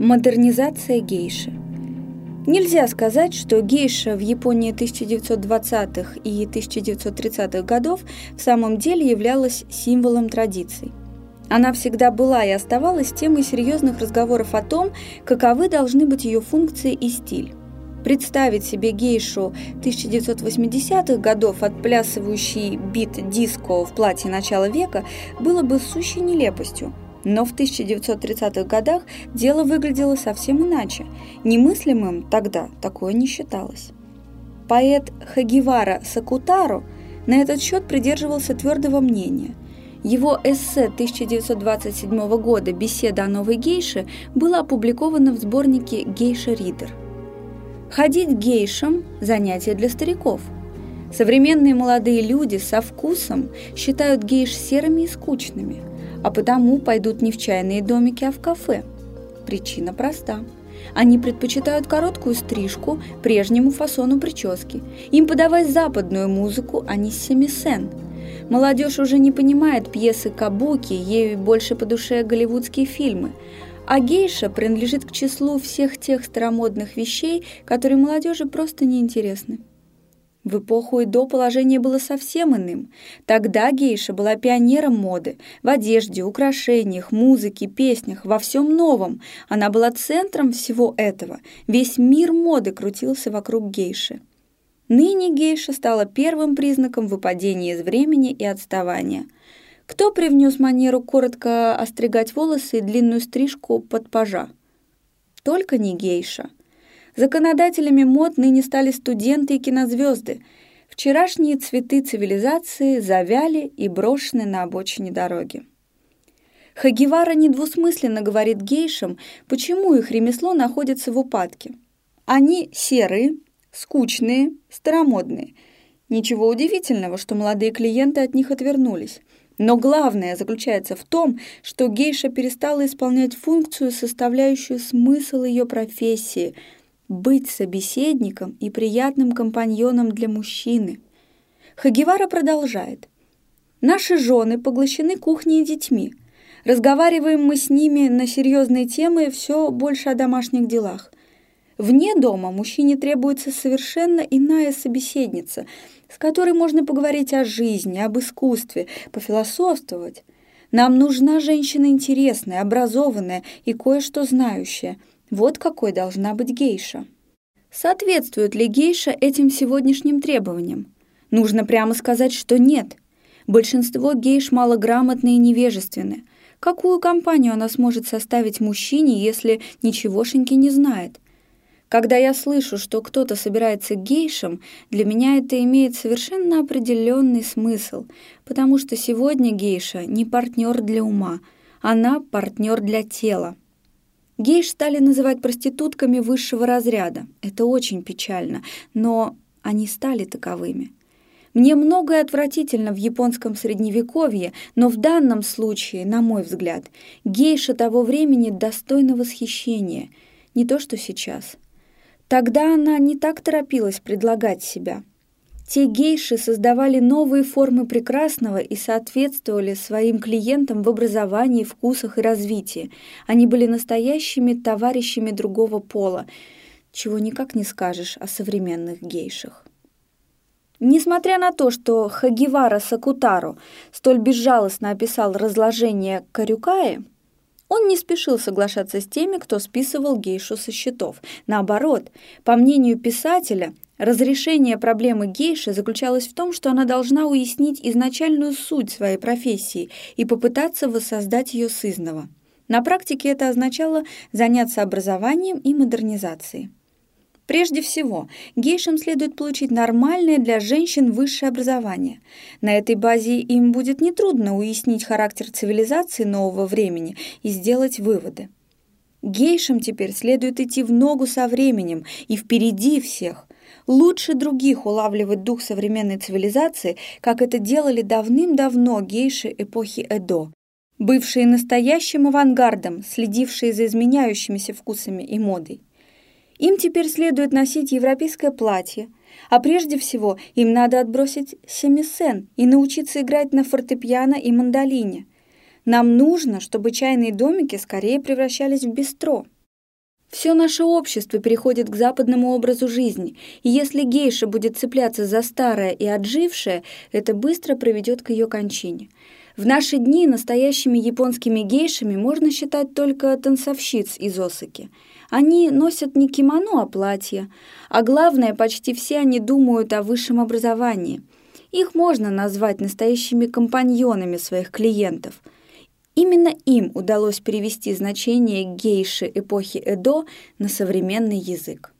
Модернизация гейши. Нельзя сказать, что гейша в Японии 1920-х и 1930-х годов в самом деле являлась символом традиций. Она всегда была и оставалась темой серьезных разговоров о том, каковы должны быть ее функции и стиль. Представить себе гейшу 1980-х годов, отплясывающей бит-диско в платье начала века, было бы сущей нелепостью – но в 1930-х годах дело выглядело совсем иначе. Немыслимым тогда такое не считалось. Поэт Хагивара Сакутаро на этот счет придерживался твердого мнения. Его эссе 1927 года «Беседа о новой гейше» было опубликовано в сборнике «Гейша Ридер». Ходить гейшам – занятие для стариков. Современные молодые люди со вкусом считают гейш серыми и скучными – а потому пойдут не в чайные домики, а в кафе. Причина проста. Они предпочитают короткую стрижку прежнему фасону прически. Им подавать западную музыку, а не семисен. Молодежь уже не понимает пьесы кабуки, ей больше по душе голливудские фильмы. А гейша принадлежит к числу всех тех старомодных вещей, которые молодежи просто неинтересны. В эпоху и до положение было совсем иным. Тогда гейша была пионером моды, в одежде, украшениях, музыке, песнях, во всем новом. Она была центром всего этого. Весь мир моды крутился вокруг гейши. Ныне гейша стала первым признаком выпадения из времени и отставания. Кто привнес манеру коротко остригать волосы и длинную стрижку под пажа? Только не гейша – Законодателями мод ныне стали студенты и кинозвезды. Вчерашние цветы цивилизации завяли и брошены на обочине дороги. Хагивара недвусмысленно говорит гейшам, почему их ремесло находится в упадке. Они серые, скучные, старомодные. Ничего удивительного, что молодые клиенты от них отвернулись. Но главное заключается в том, что гейша перестала исполнять функцию, составляющую смысл ее профессии – быть собеседником и приятным компаньоном для мужчины. Хагевара продолжает. Наши жены поглощены кухней и детьми. Разговариваем мы с ними на серьезные темы, все больше о домашних делах. Вне дома мужчине требуется совершенно иная собеседница, с которой можно поговорить о жизни, об искусстве, пофилософствовать. Нам нужна женщина интересная, образованная и кое-что знающая – вот какой должна быть гейша. Соответствует ли гейша этим сегодняшним требованиям? Нужно прямо сказать, что нет. Большинство гейш малограмотны и невежественны. Какую компанию она сможет составить мужчине, если ничегошеньки не знает? Когда я слышу, что кто-то собирается гейшем, для меня это имеет совершенно определенный смысл, потому что сегодня гейша не партнер для ума, она партнер для тела. Гейш стали называть проститутками высшего разряда. Это очень печально, но они стали таковыми. Мне многое отвратительно в японском средневековье, но в данном случае, на мой взгляд, гейша того времени достойна восхищения, не то что сейчас. Тогда она не так торопилась предлагать себя. Те гейши создавали новые формы прекрасного и соответствовали своим клиентам в образовании, вкусах и развитии. Они были настоящими товарищами другого пола, чего никак не скажешь о современных гейшах. Несмотря на то, что Хагивара Сакутаро столь безжалостно описал разложение Карюкаи, он не спешил соглашаться с теми, кто списывал гейшу со счетов. Наоборот, по мнению писателя, Разрешение проблемы гейши заключалось в том, что она должна уяснить изначальную суть своей профессии и попытаться воссоздать ее сызново. На практике это означало заняться образованием и модернизацией. Прежде всего, гейшам следует получить нормальное для женщин высшее образование. На этой базе им будет нетрудно уяснить характер цивилизации нового времени и сделать выводы. Гейшам теперь следует идти в ногу со временем и впереди всех, лучше других улавливать дух современной цивилизации, как это делали давным-давно гейши эпохи Эдо, бывшие настоящим авангардом, следившие за изменяющимися вкусами и модой. Им теперь следует носить европейское платье, а прежде всего им надо отбросить семисен и научиться играть на фортепиано и мандолине. Нам нужно, чтобы чайные домики скорее превращались в бистро. Все наше общество переходит к западному образу жизни, и если гейша будет цепляться за старое и отжившее, это быстро приведет к ее кончине. В наши дни настоящими японскими гейшами можно считать только танцовщиц из Осаки. Они носят не кимоно, а платья, а главное, почти все они думают о высшем образовании. Их можно назвать настоящими компаньонами своих клиентов – Именно им удалось перевести значение гейши эпохи Эдо на современный язык.